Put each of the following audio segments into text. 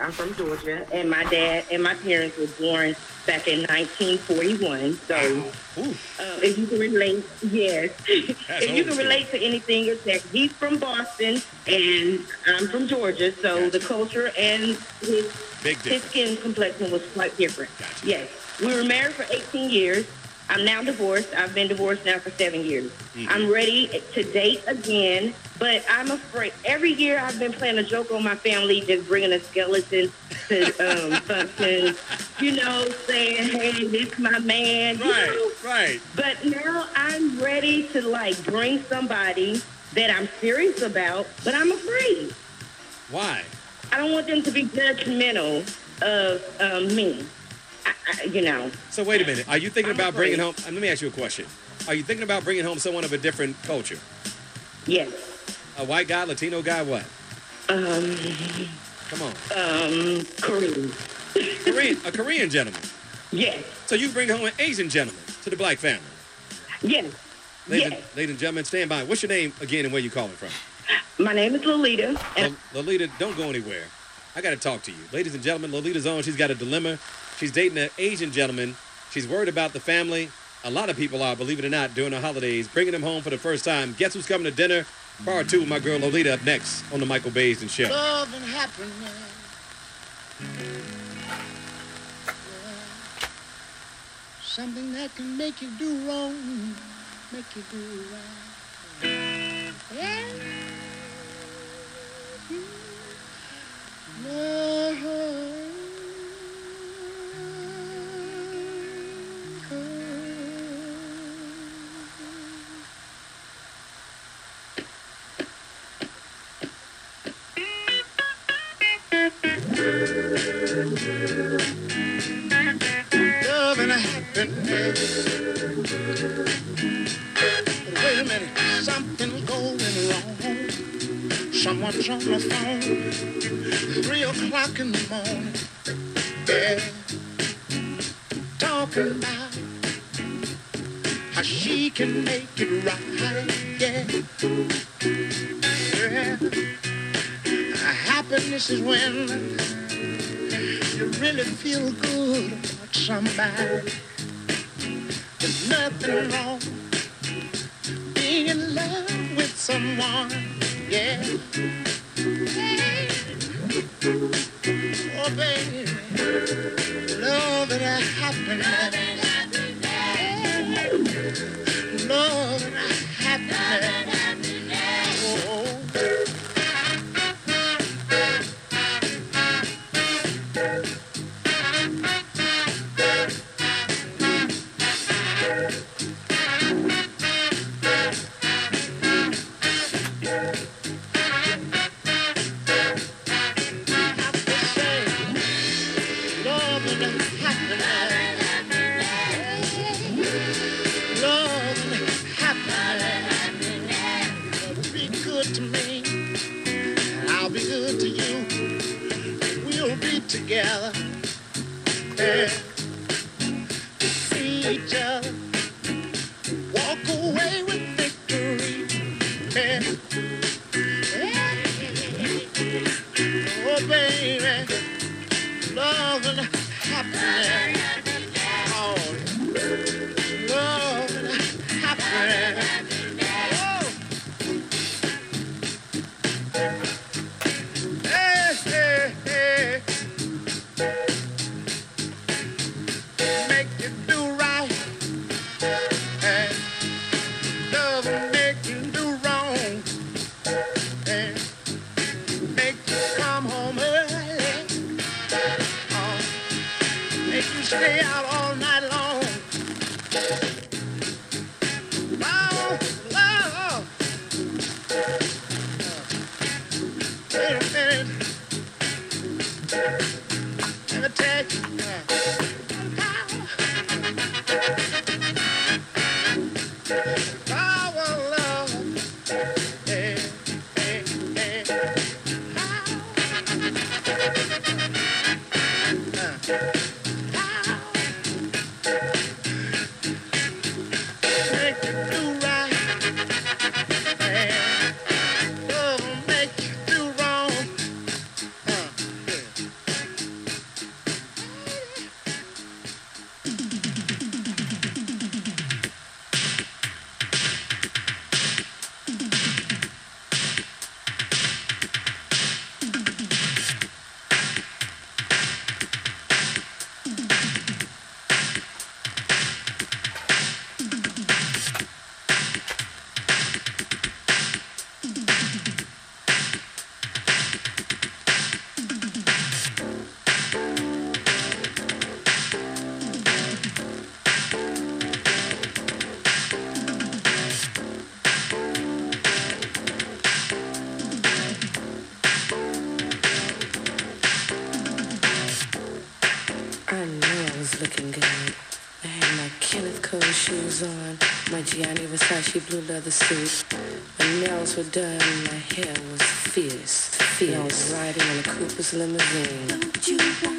I'm from Georgia, and my dad and my parents were born back in 1941. So, uh, if you can relate, yes, if you can relate to anything, it's that he's from Boston and I'm from Georgia. So the culture and his big his skin complexion was quite different. Gotcha. Yes. We were married for 18 years. I'm now divorced. I've been divorced now for seven years. Mm-hmm. I'm ready to date again, but I'm afraid. Every year I've been playing a joke on my family, just bringing a skeleton to um, functions, you know, saying, hey, this my man. you know? Right, right. But now I'm ready to, like, bring somebody that I'm serious about, but I'm afraid. Why? I don't want them to be judgmental of um, me. You know, So wait a minute. Are you thinking about bringing home? Let me ask you a question. Are you thinking about bringing home someone of a different culture? yes. A white guy, Latino guy, what? Um, Come on, um, Korean. Korean, a Korean gentleman. Yes. So you bring home an Asian gentleman to the black family. Yes. Ladies, Yes. and, ladies and gentlemen, stand by. What's your name again and where you calling from? My name is Lolita, and Lo- Lolita, don't go anywhere. I got to talk to you. Ladies and gentlemen, Lolita's on. She's got a dilemma. She's dating an Asian gentleman. She's worried about the family. A lot of people are, believe it or not, during the holidays, bringing them home for the first time. Guess who's coming to dinner? Part two, my girl Lolita up next on the Michael Baisden Show. love and happiness. Something that can make you do wrong, make you do right. Yeah. Mm. Love Someone's on three o'clock in the morning. Yeah, talking about how she can make it right. Yeah, yeah. Happiness is when you really feel good about somebody. There's nothing wrong being in love with someone. Yeah. Oh, baby. Love and happiness. Happiness. Wait Versace blue leather suit. My nails were done, and my hair was fierce, fierce. I was riding in a Cooper's limousine.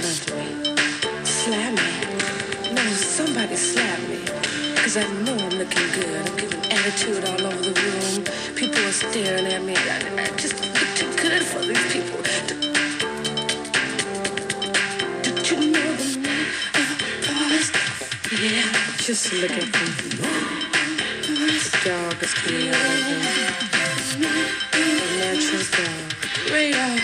Loved me. Slap me. No, somebody slap me. Cause I know I'm looking good. I'm giving attitude all over the room. People are staring at me. I, I just look too good for these people. Did you know the us? Yeah, just look at them. The dog is coming out of. The natural dog. Radar.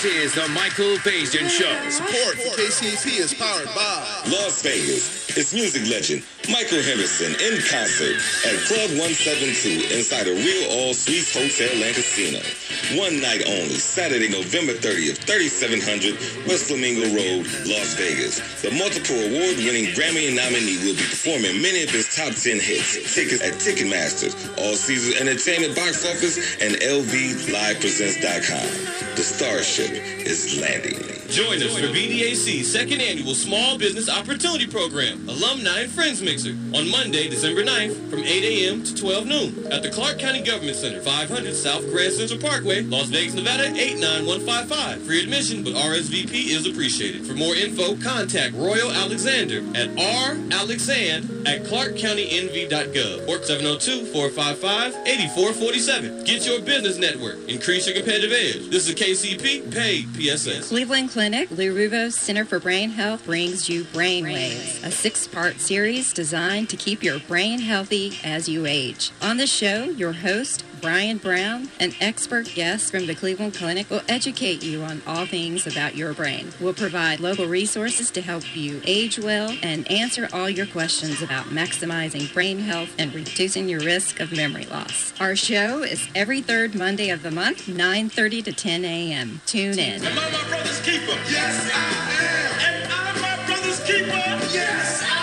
This is the Michael Baisden Show. Support for KCP is powered by Las Vegas. It's music legend Michael Harrison in concert at Club 172 inside a real all suites hotel and casino. One night only, Saturday, November 30th, 3700 West Flamingo Road, Las Vegas. The multiple award-winning Grammy nominee will be performing many of his top 10 hits. Tickets at Ticketmasters, All Seasons Entertainment Box Office, and LVLivePresents.com. The Starship is landing. Join us for BDAC's second annual Small Business Opportunity Program, Alumni and Friends Mixer, on Monday, December 9th from 8 a.m. to 12 noon at the Clark County Government Center, 500 South Grand Central Parkway, Las Vegas, Nevada, 89155. Free admission, but RSVP is appreciated. For more info, contact Royal Alexander at ralexand at clarkcountynv.gov or 702-455-8447. Get your business network. Increase your competitive edge. This is a KCP, paid PSS. Cleveland Clinic, Lou Ruvo's Center for Brain Health brings you Brainwaves, a six-part series designed to keep your brain healthy as you age. On the show, your host, Brian Brown, an expert guest from the Cleveland Clinic, will educate you on all things about your brain. We'll provide local resources to help you age well and answer all your questions about maximizing brain health and reducing your risk of memory loss. Our show is every third Monday of the month, 9:30 to 10 a.m. Tune in. Am I my brother's keeper? Yes, I am. Am I my brother's keeper? Yes, I am.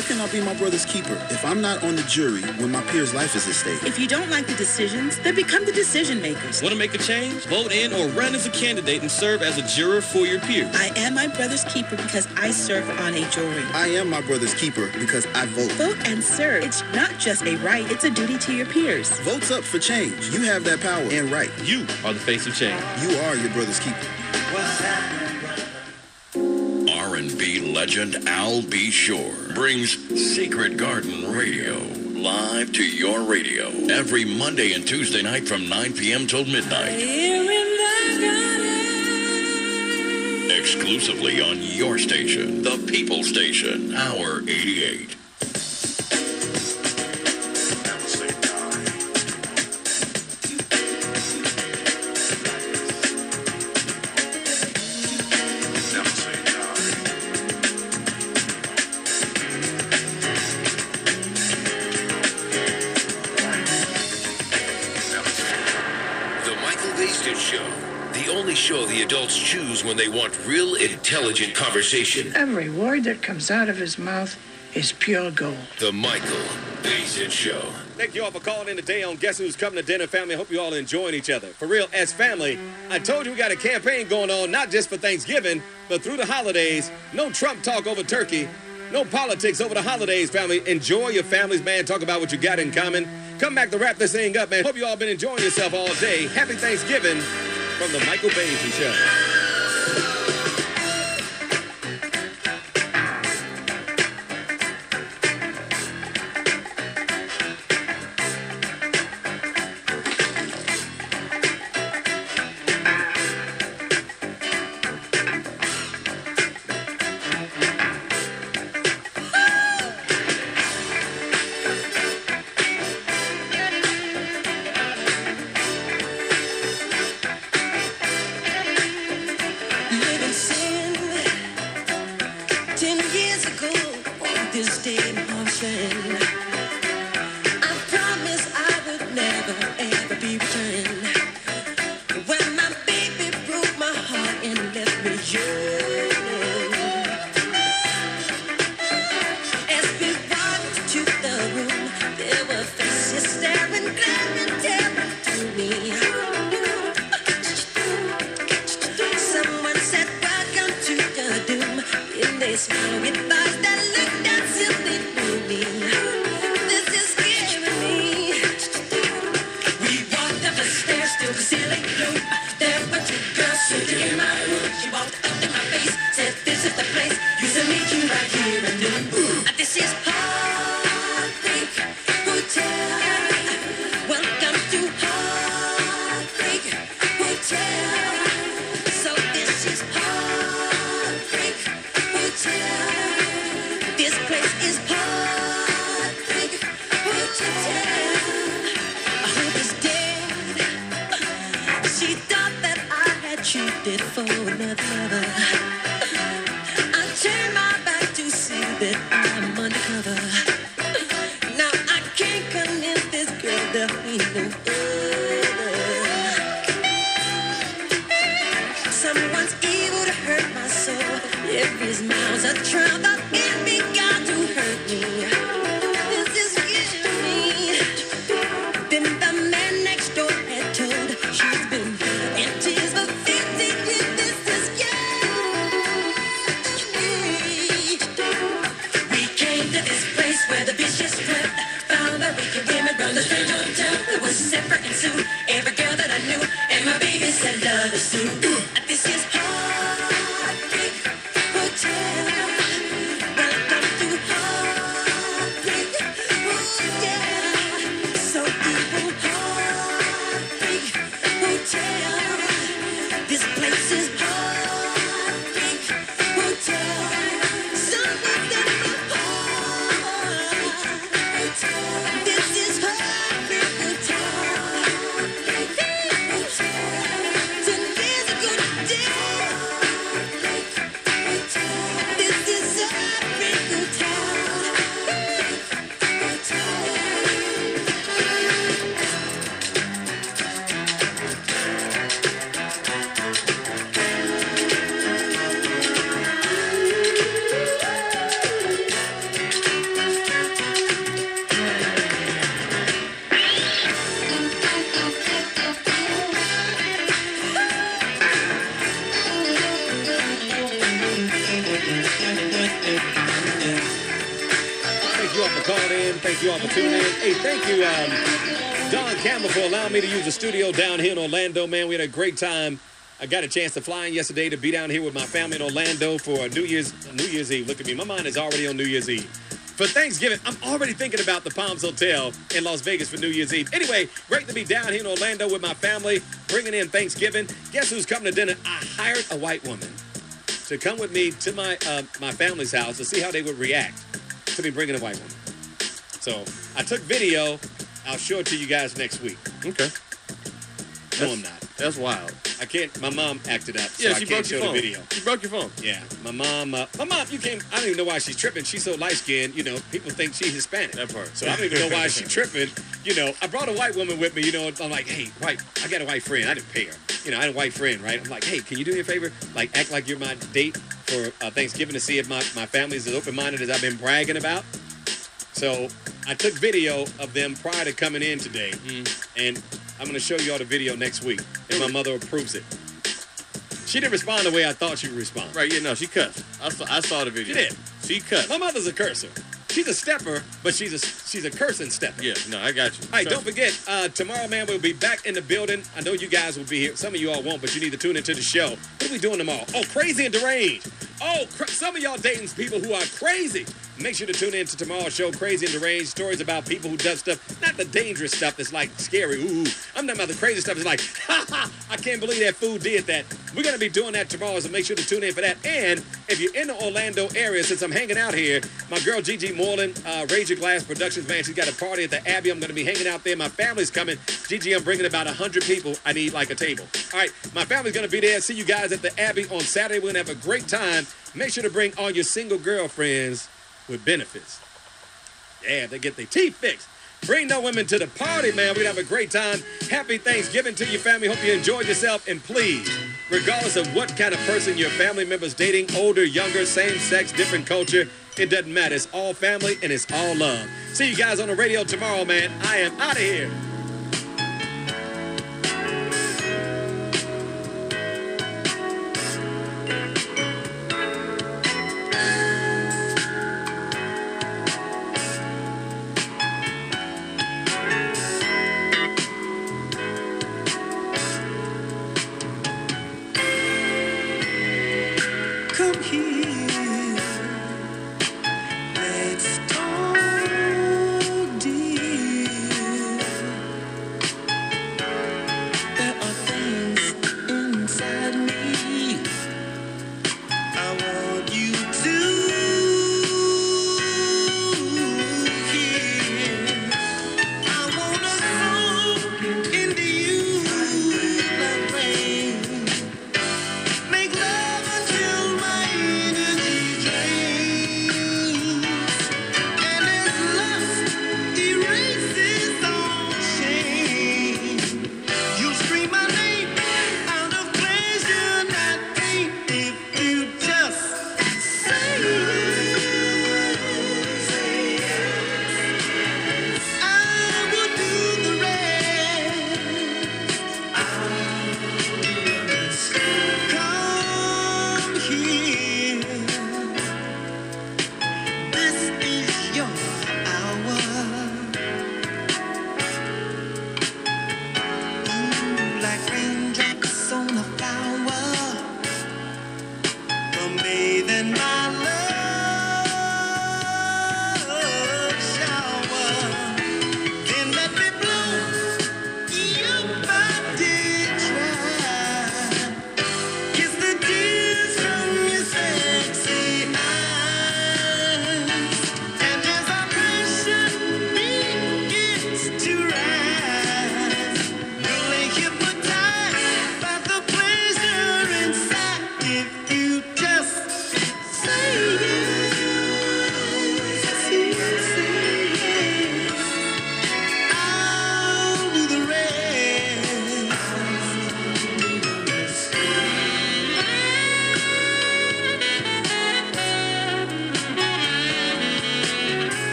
How can I be my brother's keeper if I'm not on the jury when my peer's life is at stake? If you don't like the decisions, then become the decision makers. Want to make a change? Vote in or run as a candidate and serve as a juror for your peers. I am my brother's keeper because I serve on a jury. I am my brother's keeper because I vote. Vote and serve. It's not just a right, it's a duty to your peers. Votes up for change. You have that power and right. You are the face of change. You are your brother's keeper. Legend Al B. Sure brings Secret Garden Radio live to your radio every Monday and Tuesday night from 9 p.m. till midnight. Exclusively on your station, the People Station, Hour 88. choose when they want real intelligent conversation. Every word that comes out of his mouth is pure gold. The Michael Baisden Show. Thank you all for calling in today on Guess Who's Coming to Dinner, family. Hope you all enjoying each other. For real, as family, I told you we got a campaign going on, not just for Thanksgiving, but through the holidays. No Trump talk over turkey. No politics over the holidays, family. Enjoy your families, man. Talk about what you got in common. Come back to wrap this thing up, man. Hope you all been enjoying yourself all day. Happy Thanksgiving from the Michael Baisden Show. Yeah. Campbell, for allowing me to use the studio down here in Orlando. Man, we had a great time. I got a chance to fly in yesterday to be down here with my family in Orlando for New Year's New Year's Eve. Look at me, my mind is already on New Year's Eve. For Thanksgiving, I'm already thinking about the Palms Hotel in Las Vegas for New Year's Eve. Anyway, great to be down here in Orlando with my family, bringing in Thanksgiving. Guess who's coming to dinner? I hired a white woman to come with me to my uh, my family's house to see how they would react to me bringing a white woman. So I took video I'll show it to you guys next week. Okay. No, I'm not. That's wild. I can't. My mom acted up, so Yeah, I she can't broke show your phone. the video. She broke your phone. Yeah, my mom. Uh, my mom. You can't. I don't even know why she's tripping. She's so light skinned. You know, people think she's Hispanic. That part. So I don't even know why she's tripping. You know, I brought a white woman with me. You know, I'm like, hey, white. I got a white friend. I didn't pay her. You know, I had a white friend, right? I'm like, hey, can you do me a favor? Like, act like you're my date for uh, Thanksgiving to see if my my family's as open minded as I've been bragging about. So I took video of them prior to coming in today, and I'm going to show you all the video next week if my mother approves it. She didn't respond the way I thought she would respond. Right, yeah, no, she cussed. I saw, I saw the video. She did. She cussed. My mother's a cursor. She's a stepper, but she's a she's a cursing stepper. Yeah, no, I got you. All right, Trust don't forget, uh, tomorrow, man, we'll be back in the building. I know you guys will be here. Some of you all won't, but you need to tune into the show. What are we doing tomorrow? Oh, crazy and deranged. Oh, some of y'all dating people who are crazy. Make sure to tune in to tomorrow's show, Crazy and Deranged. Stories about people who does stuff, not the dangerous stuff that's like scary. Ooh, I'm talking about the crazy stuff that's like, ha ha, I can't believe that fool did that. We're going to be doing that tomorrow, so make sure to tune in for that. And if you're in the Orlando area, since I'm hanging out here, my girl Gigi Moreland, uh, Raise Your Glass Productions, man, she's got a party at the Abbey. I'm going to be hanging out there. My family's coming. Gigi, I'm bringing about 100 people. I need like a table. All right, my family's going to be there. See you guys at the Abbey on Saturday. We're going to have a great time. Make sure to bring all your single girlfriends with benefits. Yeah, they get their teeth fixed. Bring no women to the party, man. We're gonna have a great time. Happy Thanksgiving to your family. Hope you enjoyed yourself. And please, regardless of what kind of person your family member's dating, older, younger, same sex, different culture, it doesn't matter. It's all family and it's all love. See you guys on the radio tomorrow, man. I am out of here.